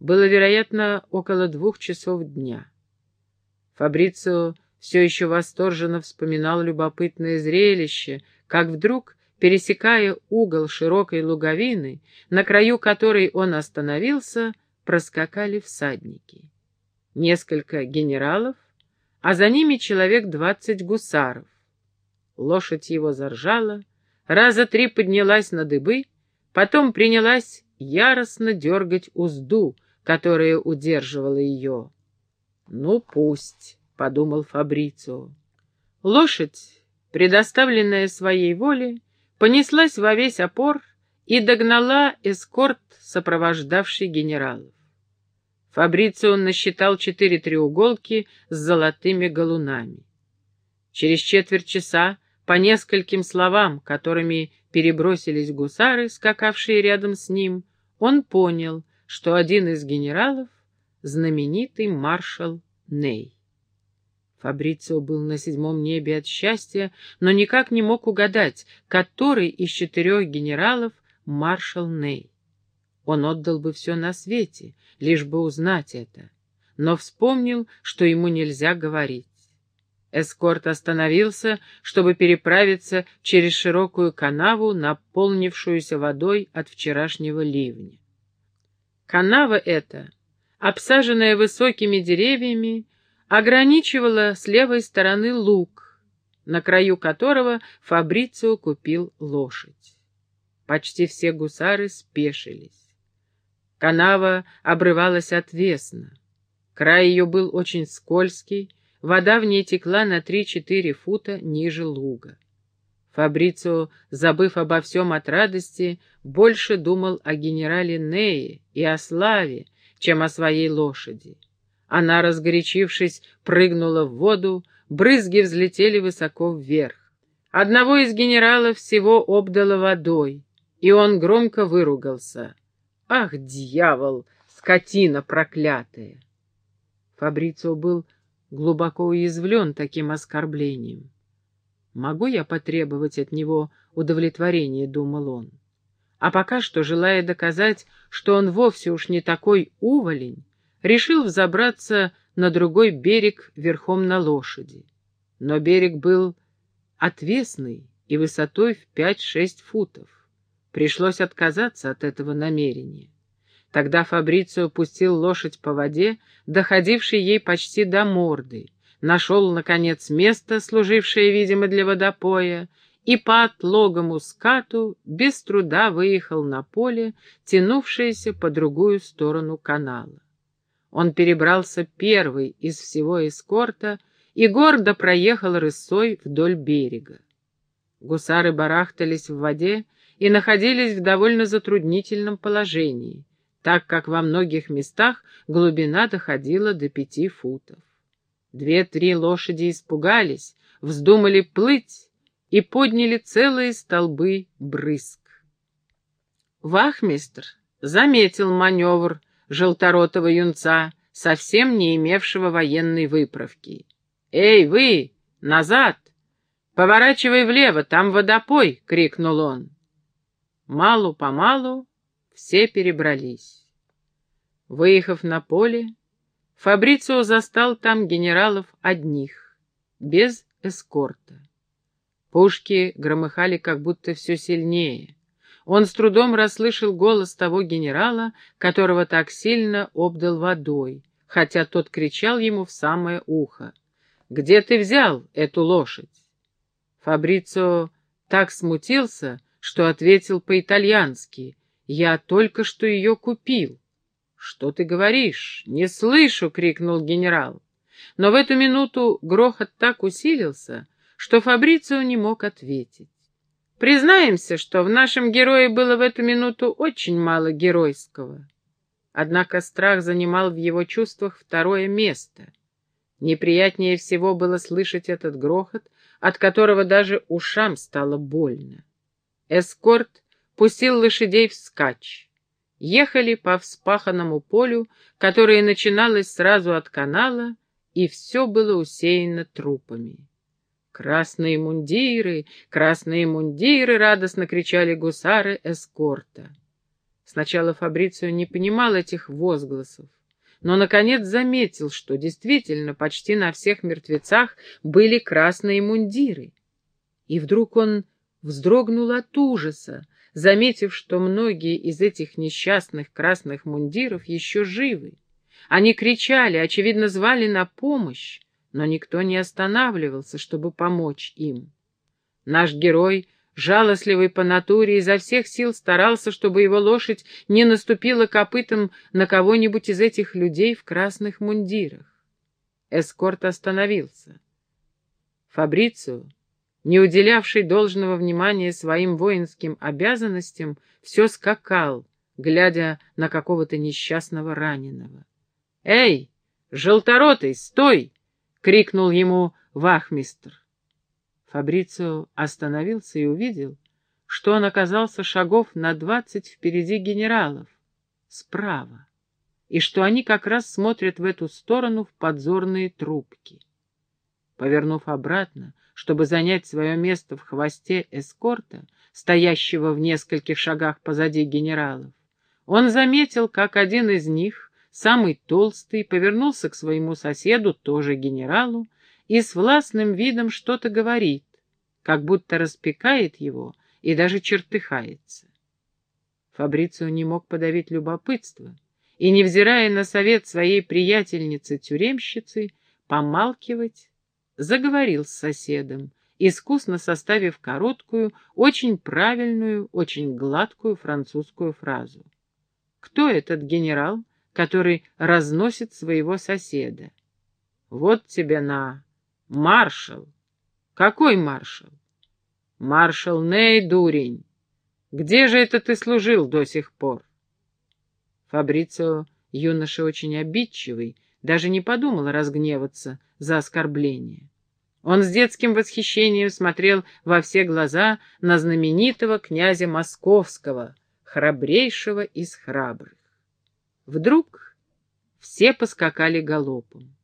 Было, вероятно, около двух часов дня. Фабрицио все еще восторженно вспоминал любопытное зрелище, как вдруг, пересекая угол широкой луговины, на краю которой он остановился, проскакали всадники. Несколько генералов, а за ними человек двадцать гусаров. Лошадь его заржала, раза три поднялась на дыбы, потом принялась яростно дергать узду, которая удерживала ее. «Ну, пусть», — подумал Фабрицио. Лошадь, предоставленная своей воле, понеслась во весь опор и догнала эскорт, сопровождавший генералов. Фабрицио насчитал четыре треуголки с золотыми галунами. Через четверть часа, по нескольким словам, которыми перебросились гусары, скакавшие рядом с ним, он понял, что один из генералов — знаменитый маршал Ней. Фабрицио был на седьмом небе от счастья, но никак не мог угадать, который из четырех генералов маршал Ней. Он отдал бы все на свете, лишь бы узнать это, но вспомнил, что ему нельзя говорить. Эскорт остановился, чтобы переправиться через широкую канаву, наполнившуюся водой от вчерашнего ливня. Канава эта, обсаженная высокими деревьями, ограничивала с левой стороны луг, на краю которого Фабрицио купил лошадь. Почти все гусары спешились. Канава обрывалась отвесно. Край ее был очень скользкий, вода в ней текла на три-четыре фута ниже луга. Фабрицио, забыв обо всем от радости, больше думал о генерале Нее и о славе, чем о своей лошади. Она, разгорячившись, прыгнула в воду, брызги взлетели высоко вверх. Одного из генералов всего обдало водой, и он громко выругался. «Ах, дьявол, скотина проклятая!» Фабрицио был глубоко уязвлен таким оскорблением. «Могу я потребовать от него удовлетворения?» — думал он. А пока что, желая доказать, что он вовсе уж не такой уволень, решил взобраться на другой берег верхом на лошади. Но берег был отвесный и высотой в пять-шесть футов. Пришлось отказаться от этого намерения. Тогда Фабрицио пустил лошадь по воде, доходившей ей почти до морды, нашел, наконец, место, служившее, видимо, для водопоя, и по отлогому скату без труда выехал на поле, тянувшееся по другую сторону канала. Он перебрался первый из всего эскорта и гордо проехал рысой вдоль берега. Гусары барахтались в воде и находились в довольно затруднительном положении, так как во многих местах глубина доходила до пяти футов. Две-три лошади испугались, вздумали плыть и подняли целые столбы брызг. Вахмистр заметил маневр желторотого юнца, совсем не имевшего военной выправки. «Эй, вы! Назад! Поворачивай влево, там водопой!» — крикнул он. Малу-помалу все перебрались. Выехав на поле, Фабрицио застал там генералов одних, без эскорта. Пушки громыхали как будто все сильнее. Он с трудом расслышал голос того генерала, которого так сильно обдал водой, хотя тот кричал ему в самое ухо. «Где ты взял эту лошадь?» Фабрицио так смутился, что ответил по-итальянски. «Я только что ее купил». «Что ты говоришь? Не слышу!» — крикнул генерал. Но в эту минуту грохот так усилился, что Фабрицио не мог ответить. Признаемся, что в нашем герое было в эту минуту очень мало геройского. Однако страх занимал в его чувствах второе место. Неприятнее всего было слышать этот грохот, от которого даже ушам стало больно. Эскорт пустил лошадей вскачь. Ехали по вспаханному полю, которое начиналось сразу от канала, и все было усеяно трупами. «Красные мундиры! Красные мундиры!» — радостно кричали гусары эскорта. Сначала Фабрицио не понимал этих возгласов, но, наконец, заметил, что действительно почти на всех мертвецах были красные мундиры. И вдруг он вздрогнул от ужаса, заметив, что многие из этих несчастных красных мундиров еще живы. Они кричали, очевидно, звали на помощь, но никто не останавливался, чтобы помочь им. Наш герой, жалостливый по натуре, изо всех сил старался, чтобы его лошадь не наступила копытом на кого-нибудь из этих людей в красных мундирах. Эскорт остановился. Фабрицио, не уделявший должного внимания своим воинским обязанностям, все скакал, глядя на какого-то несчастного раненого. «Эй, желторотый, стой!» — крикнул ему вахмистр. Фабрицио остановился и увидел, что он оказался шагов на двадцать впереди генералов, справа, и что они как раз смотрят в эту сторону в подзорные трубки. Повернув обратно, чтобы занять свое место в хвосте эскорта, стоящего в нескольких шагах позади генералов, он заметил, как один из них самый толстый, повернулся к своему соседу, тоже генералу, и с властным видом что-то говорит, как будто распекает его и даже чертыхается. Фабрицио не мог подавить любопытство и, невзирая на совет своей приятельницы-тюремщицы, помалкивать, заговорил с соседом, искусно составив короткую, очень правильную, очень гладкую французскую фразу. «Кто этот генерал?» который разносит своего соседа. Вот тебе на, маршал. Какой маршал? Маршал Ней, дурень. Где же это ты служил до сих пор? Фабрицио, юноша очень обидчивый, даже не подумал разгневаться за оскорбление. Он с детским восхищением смотрел во все глаза на знаменитого князя Московского, храбрейшего из храбрых. Вдруг все поскакали галопом.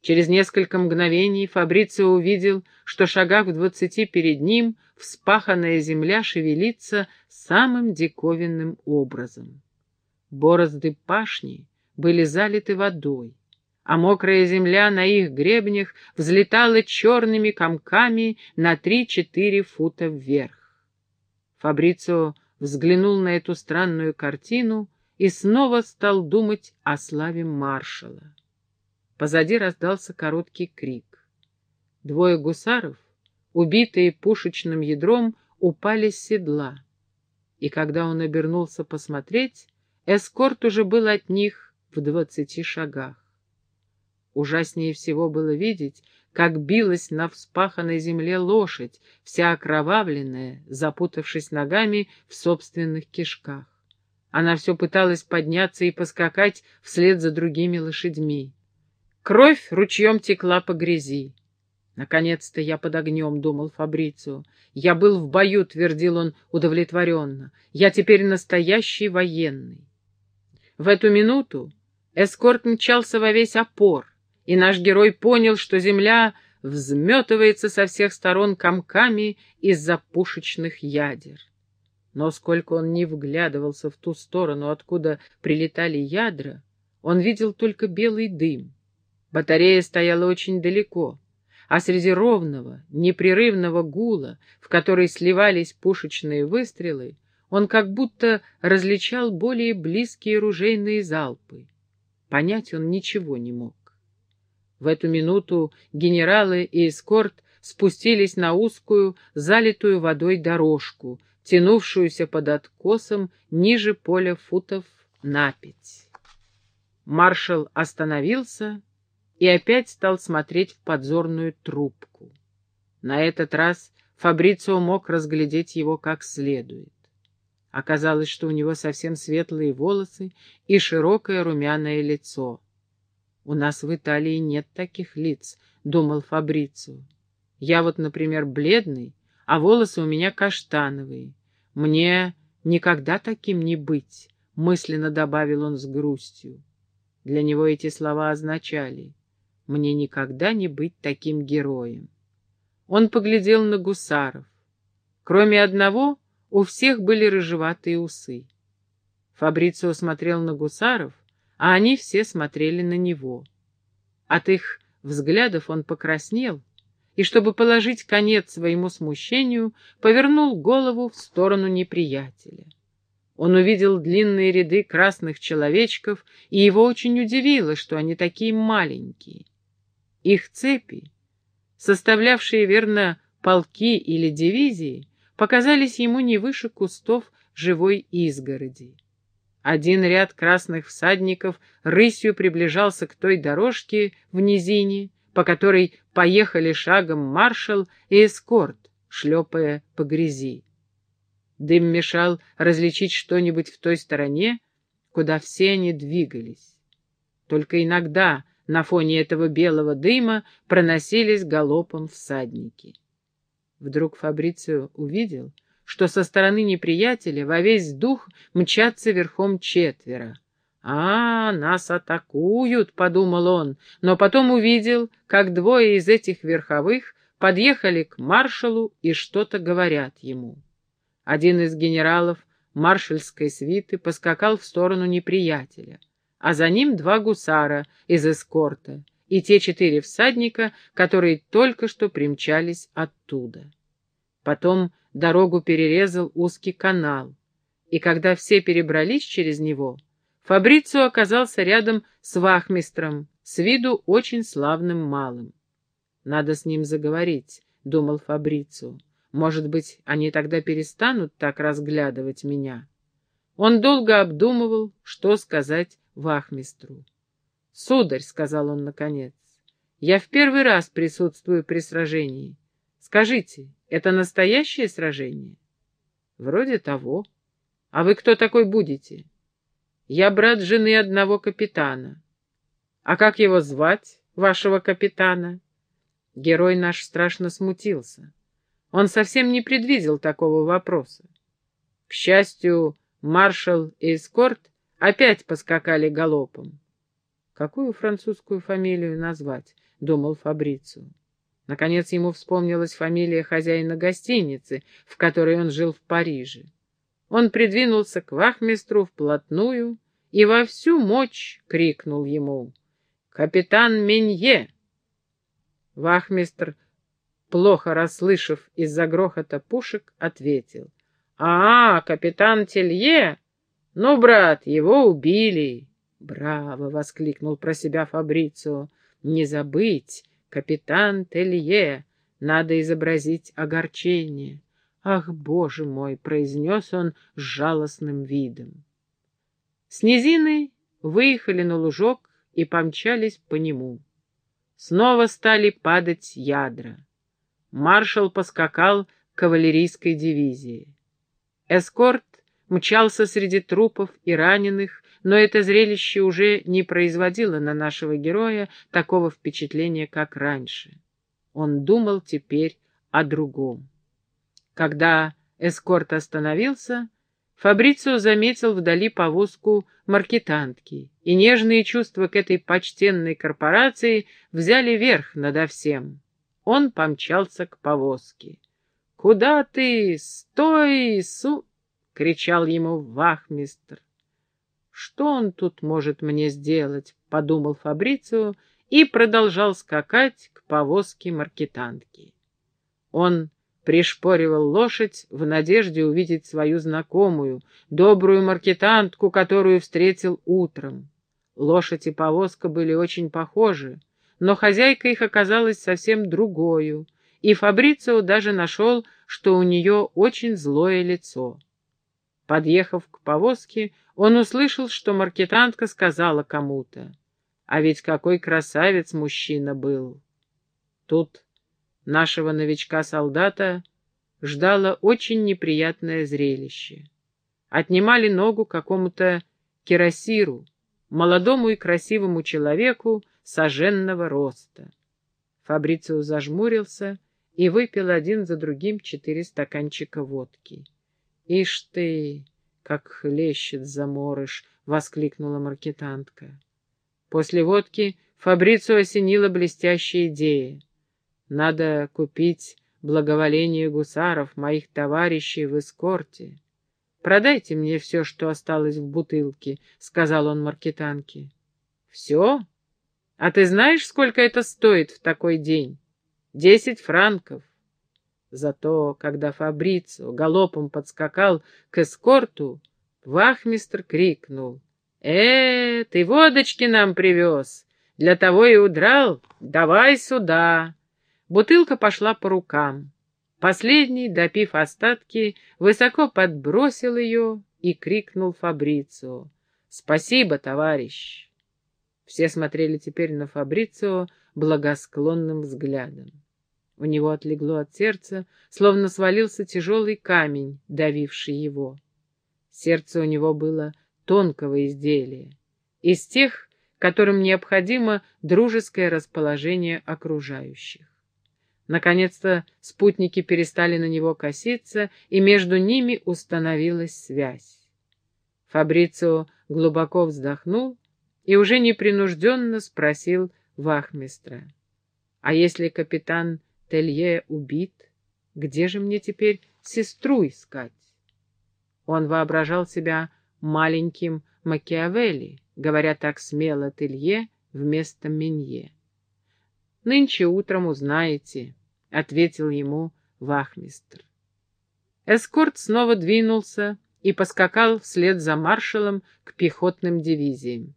Через несколько мгновений Фабрицио увидел, что шагах в двадцати перед ним вспаханная земля шевелится самым диковинным образом. Борозды пашни были залиты водой, а мокрая земля на их гребнях взлетала черными комками на три-четыре фута вверх. Фабрицио взглянул на эту странную картину и снова стал думать о славе маршала. Позади раздался короткий крик. Двое гусаров, убитые пушечным ядром, упали с седла. И когда он обернулся посмотреть, эскорт уже был от них в двадцати шагах. Ужаснее всего было видеть, как билась на вспаханной земле лошадь, вся окровавленная, запутавшись ногами в собственных кишках. Она все пыталась подняться и поскакать вслед за другими лошадьми. Кровь ручьем текла по грязи. «Наконец-то я под огнем», — думал Фабрицио. «Я был в бою», — твердил он удовлетворенно. «Я теперь настоящий военный». В эту минуту эскорт мчался во весь опор, и наш герой понял, что земля взметывается со всех сторон комками из-за пушечных ядер. Но сколько он не вглядывался в ту сторону, откуда прилетали ядра, он видел только белый дым. Батарея стояла очень далеко, а среди ровного, непрерывного гула, в который сливались пушечные выстрелы, он как будто различал более близкие ружейные залпы. Понять он ничего не мог. В эту минуту генералы и эскорт спустились на узкую, залитую водой дорожку, тянувшуюся под откосом ниже поля футов на пять. Маршал остановился и опять стал смотреть в подзорную трубку. На этот раз Фабрицио мог разглядеть его как следует. Оказалось, что у него совсем светлые волосы и широкое румяное лицо. «У нас в Италии нет таких лиц», — думал Фабрицио. «Я вот, например, бледный, а волосы у меня каштановые. Мне никогда таким не быть, — мысленно добавил он с грустью. Для него эти слова означали «мне никогда не быть таким героем». Он поглядел на гусаров. Кроме одного, у всех были рыжеватые усы. Фабрицио смотрел на гусаров, а они все смотрели на него. От их взглядов он покраснел, и, чтобы положить конец своему смущению, повернул голову в сторону неприятеля. Он увидел длинные ряды красных человечков, и его очень удивило, что они такие маленькие. Их цепи, составлявшие, верно, полки или дивизии, показались ему не выше кустов живой изгороди. Один ряд красных всадников рысью приближался к той дорожке в низине, по которой поехали шагом маршал и эскорт, шлепая по грязи. Дым мешал различить что-нибудь в той стороне, куда все они двигались. Только иногда на фоне этого белого дыма проносились галопом всадники. Вдруг Фабрицио увидел, что со стороны неприятеля во весь дух мчатся верхом четверо. «А, нас атакуют», — подумал он, но потом увидел, как двое из этих верховых подъехали к маршалу и что-то говорят ему. Один из генералов маршальской свиты поскакал в сторону неприятеля, а за ним два гусара из эскорта и те четыре всадника, которые только что примчались оттуда. Потом дорогу перерезал узкий канал, и когда все перебрались через него, Фабрицио оказался рядом с вахмистром, с виду очень славным малым. «Надо с ним заговорить», — думал Фабрицио. Может быть, они тогда перестанут так разглядывать меня. Он долго обдумывал, что сказать вахмистру. «Сударь», — сказал он наконец, — «я в первый раз присутствую при сражении. Скажите, это настоящее сражение?» «Вроде того. А вы кто такой будете?» «Я брат жены одного капитана». «А как его звать, вашего капитана?» Герой наш страшно смутился. Он совсем не предвидел такого вопроса. К счастью, маршал и эскорт опять поскакали галопом. «Какую французскую фамилию назвать?» — думал Фабрицу. Наконец ему вспомнилась фамилия хозяина гостиницы, в которой он жил в Париже. Он придвинулся к вахмистру вплотную и во всю мощь крикнул ему «Капитан Менье!» Вахмистр плохо расслышав из-за грохота пушек, ответил. «А, капитан Телье? Ну, брат, его убили!» «Браво!» — воскликнул про себя Фабрицио. «Не забыть, капитан Телье! Надо изобразить огорчение!» «Ах, боже мой!» — произнес он с жалостным видом. С низины выехали на лужок и помчались по нему. Снова стали падать ядра маршал поскакал к кавалерийской дивизии. Эскорт мчался среди трупов и раненых, но это зрелище уже не производило на нашего героя такого впечатления, как раньше. Он думал теперь о другом. Когда эскорт остановился, Фабрицио заметил вдали повозку маркетантки, и нежные чувства к этой почтенной корпорации взяли верх надо всем. Он помчался к повозке. «Куда ты? Стой, су!» — кричал ему вахмистр. «Что он тут может мне сделать?» — подумал Фабрицио и продолжал скакать к повозке маркетантки. Он пришпоривал лошадь в надежде увидеть свою знакомую, добрую маркетантку, которую встретил утром. Лошадь и повозка были очень похожи, но хозяйка их оказалась совсем другою, и Фабрицио даже нашел, что у нее очень злое лицо. Подъехав к повозке, он услышал, что маркетантка сказала кому-то, «А ведь какой красавец мужчина был!» Тут нашего новичка-солдата ждало очень неприятное зрелище. Отнимали ногу какому-то кирасиру, молодому и красивому человеку, соженного роста. Фабрицио зажмурился и выпил один за другим четыре стаканчика водки. «Ишь ты, как хлещет заморыш!» — воскликнула маркетантка. После водки Фабрицио осенила блестящая идея. «Надо купить благоволение гусаров, моих товарищей в эскорте. «Продайте мне все, что осталось в бутылке», — сказал он маркетанке. «Все? А ты знаешь, сколько это стоит в такой день? Десять франков». Зато, когда Фабрицио галопом подскакал к эскорту, вахмистр крикнул. «Э, ты водочки нам привез! Для того и удрал? Давай сюда!» Бутылка пошла по рукам. Последний, допив остатки, высоко подбросил ее и крикнул Фабрицио. «Спасибо, товарищ!» Все смотрели теперь на Фабрицио благосклонным взглядом. У него отлегло от сердца, словно свалился тяжелый камень, давивший его. Сердце у него было тонкого изделия, из тех, которым необходимо дружеское расположение окружающих. Наконец-то спутники перестали на него коситься, и между ними установилась связь. Фабрицио глубоко вздохнул и уже непринужденно спросил вахмистра. «А если капитан Телье убит. Где же мне теперь сестру искать? Он воображал себя маленьким Макиавелли, говоря так смело Телье вместо Менье. «Нынче утром узнаете», — ответил ему вахмистр. Эскорт снова двинулся и поскакал вслед за маршалом к пехотным дивизиям.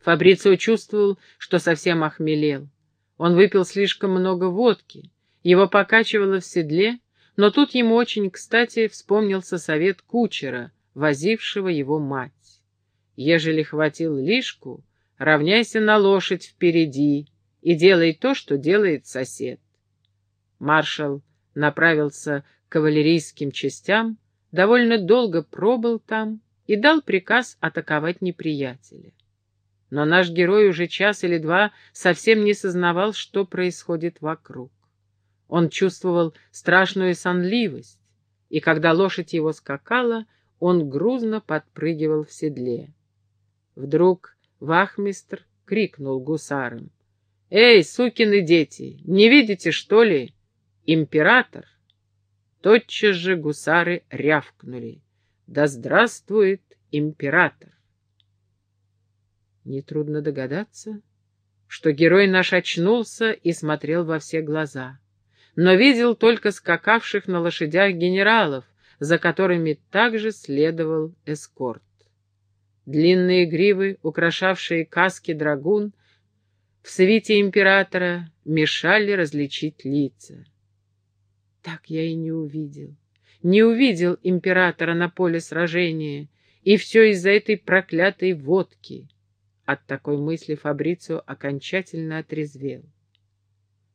Фабрицио чувствовал, что совсем охмелел. Он выпил слишком много водки, его покачивало в седле, но тут ему очень кстати вспомнился совет кучера, возившего его мать. Ежели хватил лишку, равняйся на лошадь впереди и делай то, что делает сосед. Маршал направился к кавалерийским частям, довольно долго пробыл там и дал приказ атаковать неприятеля. Но наш герой уже час или два совсем не сознавал, что происходит вокруг. Он чувствовал страшную сонливость, и когда лошадь его скакала, он грузно подпрыгивал в седле. Вдруг вахмистр крикнул гусарам. «Эй, сукины дети, не видите, что ли? Император!» Тотчас же гусары рявкнули. «Да здравствует император!» Нетрудно догадаться, что герой наш очнулся и смотрел во все глаза, но видел только скакавших на лошадях генералов, за которыми также следовал эскорт. Длинные гривы, украшавшие каски драгун, в свите императора мешали различить лица. Так я и не увидел, не увидел императора на поле сражения, и все из-за этой проклятой водки. От такой мысли Фабрицио окончательно отрезвел.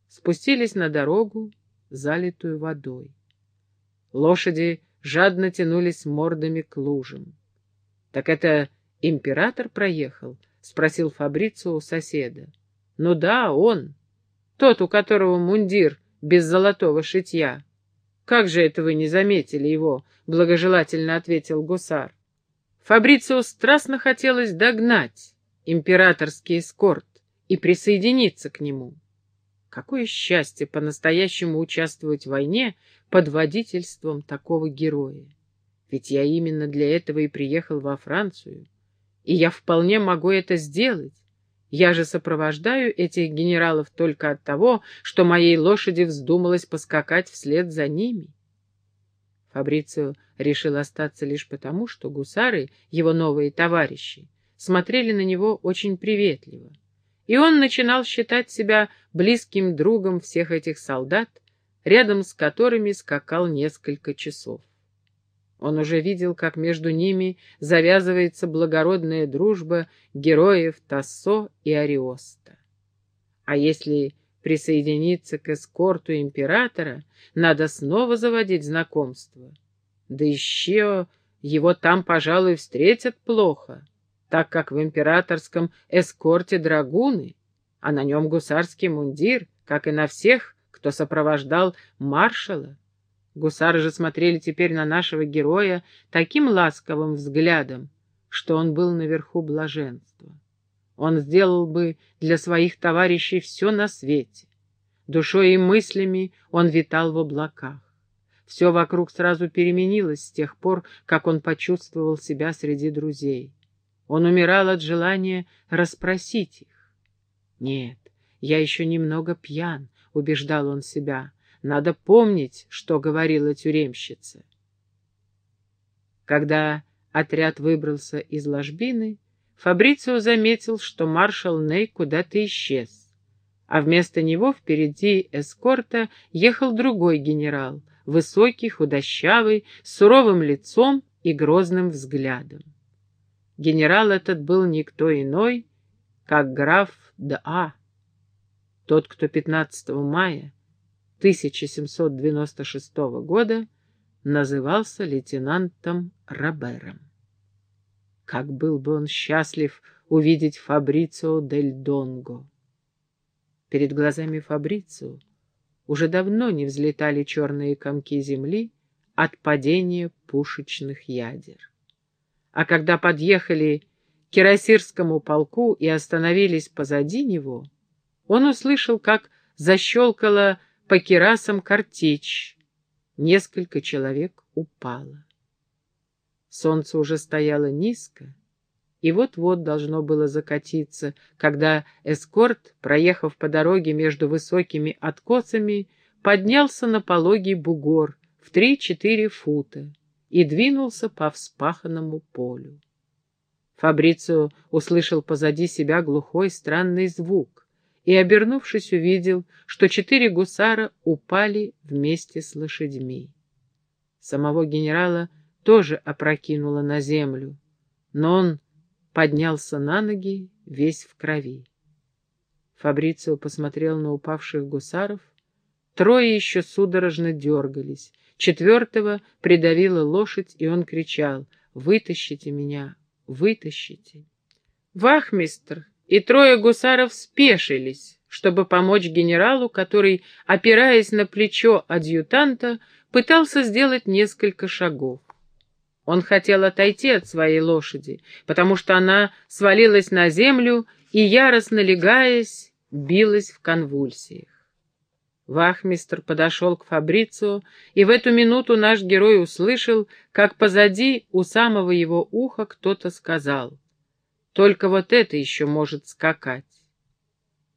Спустились на дорогу, залитую водой. Лошади жадно тянулись мордами к лужам. — Так это император проехал? — спросил Фабрицио у соседа. — Ну да, он. Тот, у которого мундир без золотого шитья. Как же это вы не заметили его? — благожелательно ответил гусар. Фабрицио страстно хотелось догнать императорский эскорт и присоединиться к нему. Какое счастье по-настоящему участвовать в войне под водительством такого героя. Ведь я именно для этого и приехал во Францию, и я вполне могу это сделать. Я же сопровождаю этих генералов только от того, что моей лошади вздумалось поскакать вслед за ними. Фабрицио решил остаться лишь потому, что гусары, его новые товарищи, смотрели на него очень приветливо. И он начинал считать себя близким другом всех этих солдат, рядом с которыми скакал несколько часов. Он уже видел, как между ними завязывается благородная дружба героев Тассо и Ариоста. А если присоединиться к эскорту императора, надо снова заводить знакомство. Да еще его там, пожалуй, встретят плохо так как в императорском эскорте драгуны, а на нем гусарский мундир, как и на всех, кто сопровождал маршала. Гусары же смотрели теперь на нашего героя таким ласковым взглядом, что он был наверху блаженства. Он сделал бы для своих товарищей все на свете. Душой и мыслями он витал в облаках. Все вокруг сразу переменилось с тех пор, как он почувствовал себя среди друзей. Он умирал от желания расспросить их. «Нет, я еще немного пьян», — убеждал он себя. «Надо помнить, что говорила тюремщица». Когда отряд выбрался из ложбины, Фабрицио заметил, что маршал Ней куда-то исчез, а вместо него впереди эскорта ехал другой генерал, высокий, худощавый, с суровым лицом и грозным взглядом. Генерал этот был никто иной, как граф Д.А., тот, кто 15 мая 1796 года назывался лейтенантом Робером. Как был бы он счастлив увидеть Фабрицио дель Донго. Перед глазами Фабрицио уже давно не взлетали черные комки земли от падения пушечных ядер. А когда подъехали к Кирасирскому полку и остановились позади него, он услышал, как защелкала по керасам картечь. Несколько человек упало. Солнце уже стояло низко, и вот-вот должно было закатиться, когда эскорт, проехав по дороге между высокими откосами, поднялся на пологий бугор в три-четыре фута и двинулся по вспаханному полю. Фабрицио услышал позади себя глухой странный звук и, обернувшись, увидел, что четыре гусара упали вместе с лошадьми. Самого генерала тоже опрокинуло на землю, но он поднялся на ноги, весь в крови. Фабрицио посмотрел на упавших гусаров. Трое еще судорожно дергались. Четвертого придавила лошадь, и он кричал «Вытащите меня! Вытащите!» Вахмистр и трое гусаров спешились, чтобы помочь генералу, который, опираясь на плечо адъютанта, пытался сделать несколько шагов. Он хотел отойти от своей лошади, потому что она свалилась на землю и, яростно легаясь, билась в конвульсиях. Вахмистр подошел к Фабрицио, и в эту минуту наш герой услышал, как позади у самого его уха кто-то сказал «Только вот это еще может скакать».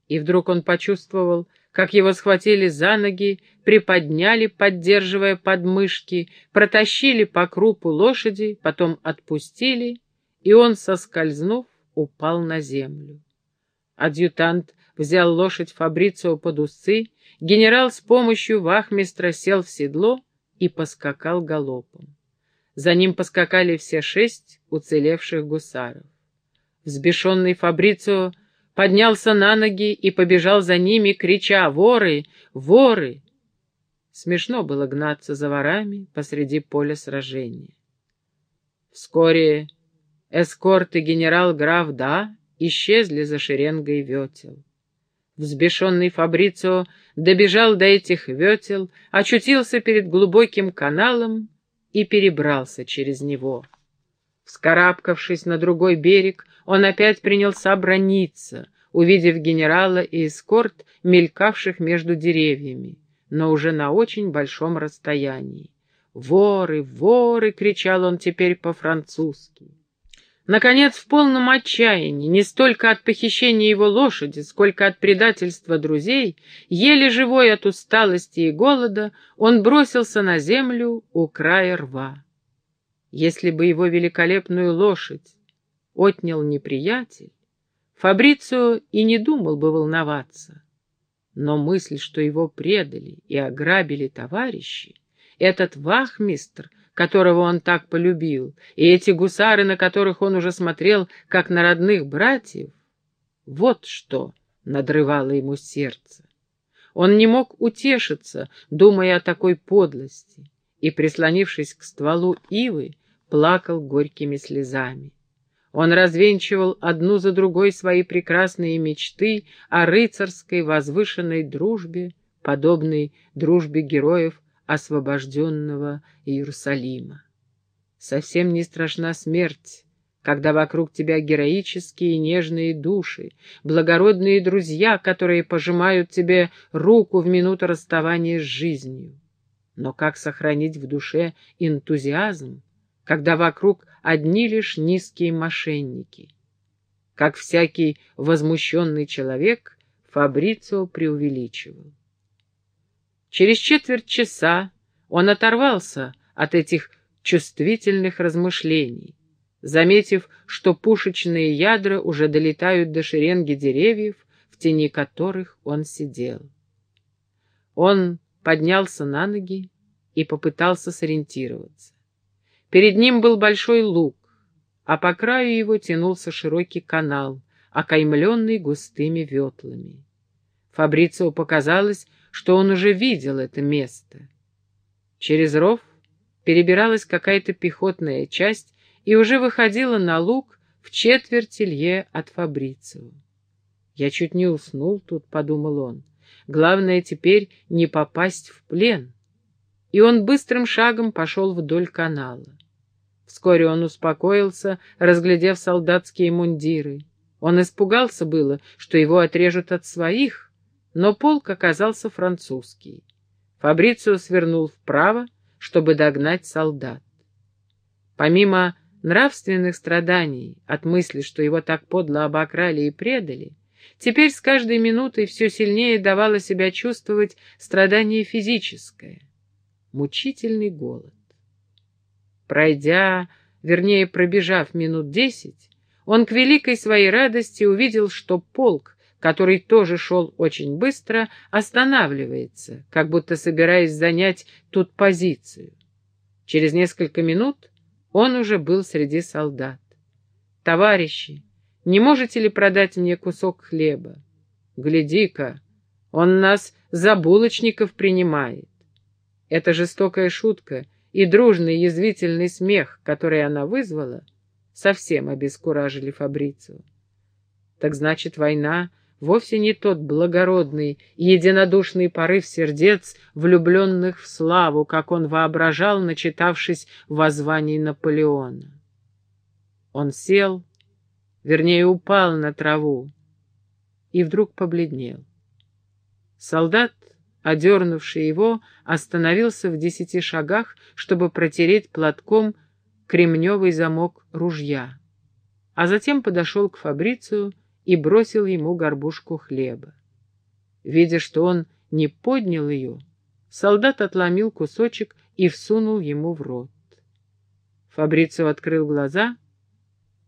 И вдруг он почувствовал, как его схватили за ноги, приподняли, поддерживая подмышки, протащили по крупу лошади, потом отпустили, и он, соскользнув, упал на землю. Адъютант взял лошадь Фабрицио под усы, генерал с помощью вахмистра сел в седло и поскакал галопом. За ним поскакали все шесть уцелевших гусаров. Взбешенный Фабрицио поднялся на ноги и побежал за ними, крича «Воры! Воры!». Смешно было гнаться за ворами посреди поля сражения. Вскоре эскорт и генерал-граф Да исчезли за шеренгой ветел. Взбешенный Фабрицио добежал до этих ветел, очутился перед глубоким каналом и перебрался через него. Вскарабкавшись на другой берег, он опять принялся брониться, увидев генерала и эскорт, мелькавших между деревьями, но уже на очень большом расстоянии. «Воры, воры!» — кричал он теперь по-французски. Наконец, в полном отчаянии, не столько от похищения его лошади, сколько от предательства друзей, еле живой от усталости и голода, он бросился на землю у края рва. Если бы его великолепную лошадь отнял неприятель, Фабрицио и не думал бы волноваться. Но мысль, что его предали и ограбили товарищи, этот вахмистр, которого он так полюбил, и эти гусары, на которых он уже смотрел, как на родных братьев, вот что надрывало ему сердце. Он не мог утешиться, думая о такой подлости, и, прислонившись к стволу ивы, плакал горькими слезами. Он развенчивал одну за другой свои прекрасные мечты о рыцарской возвышенной дружбе, подобной дружбе героев освобожденного Иерусалима. Совсем не страшна смерть, когда вокруг тебя героические и нежные души, благородные друзья, которые пожимают тебе руку в минуту расставания с жизнью. Но как сохранить в душе энтузиазм, когда вокруг одни лишь низкие мошенники? Как всякий возмущенный человек, Фабрицио преувеличивал. Через четверть часа он оторвался от этих чувствительных размышлений, заметив, что пушечные ядра уже долетают до шеренги деревьев, в тени которых он сидел. Он поднялся на ноги и попытался сориентироваться. Перед ним был большой луг, а по краю его тянулся широкий канал, окаймленный густыми ветлами. Фабрицио показалось, что он уже видел это место. Через ров перебиралась какая-то пехотная часть и уже выходила на луг в четверть лье от Фабрицио. «Я чуть не уснул тут», — подумал он. «Главное теперь не попасть в плен». И он быстрым шагом пошел вдоль канала. Вскоре он успокоился, разглядев солдатские мундиры. Он испугался было, что его отрежут от своих, но полк оказался французский. Фабрицио свернул вправо, чтобы догнать солдат. Помимо нравственных страданий от мысли, что его так подло обокрали и предали, теперь с каждой минутой все сильнее давало себя чувствовать страдание физическое, мучительный голод. Пройдя, вернее, пробежав минут десять, он к великой своей радости увидел, что полк, который тоже шел очень быстро, останавливается, как будто собираясь занять тут позицию. Через несколько минут он уже был среди солдат. «Товарищи, не можете ли продать мне кусок хлеба? Гляди-ка, он нас за булочников принимает». Эта жестокая шутка и дружный язвительный смех, который она вызвала, совсем обескуражили Фабрицию. Так значит, война вовсе не тот благородный и единодушный порыв сердец, влюбленных в славу, как он воображал, начитавшись воззваний Наполеона. Он сел, вернее, упал на траву и вдруг побледнел. Солдат, одернувший его, остановился в десяти шагах, чтобы протереть платком кремневый замок ружья, а затем подошел к Фабрицию и бросил ему горбушку хлеба. Видя, что он не поднял ее, солдат отломил кусочек и всунул ему в рот. Фабрицио открыл глаза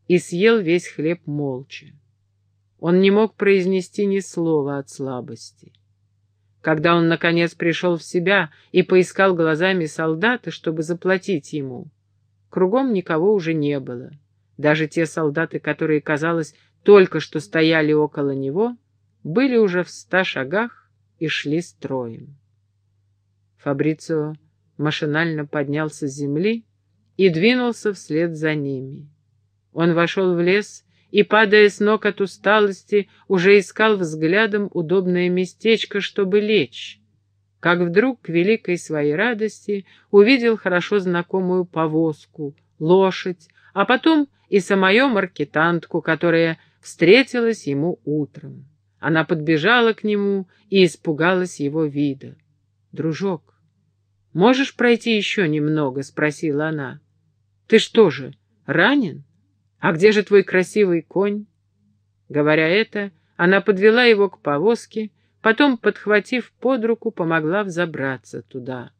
и съел весь хлеб молча. Он не мог произнести ни слова от слабости. Когда он, наконец, пришел в себя и поискал глазами солдата, чтобы заплатить ему, кругом никого уже не было. Даже те солдаты, которые, казалось, только что стояли около него, были уже в ста шагах и шли строем. Фабрицио машинально поднялся с земли и двинулся вслед за ними. Он вошел в лес и, падая с ног от усталости, уже искал взглядом удобное местечко, чтобы лечь, как вдруг, к великой своей радости, увидел хорошо знакомую повозку, лошадь, а потом и самую маркетантку, которая встретилась ему утром. Она подбежала к нему и испугалась его вида. «Дружок, можешь пройти еще немного?» — спросила она. «Ты что же, ранен? А где же твой красивый конь?» Говоря это, она подвела его к повозке, потом, подхватив под руку, помогла взобраться туда.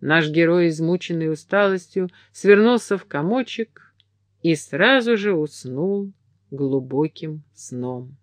Наш герой, измученный усталостью, свернулся в комочек и сразу же уснул глубоким сном.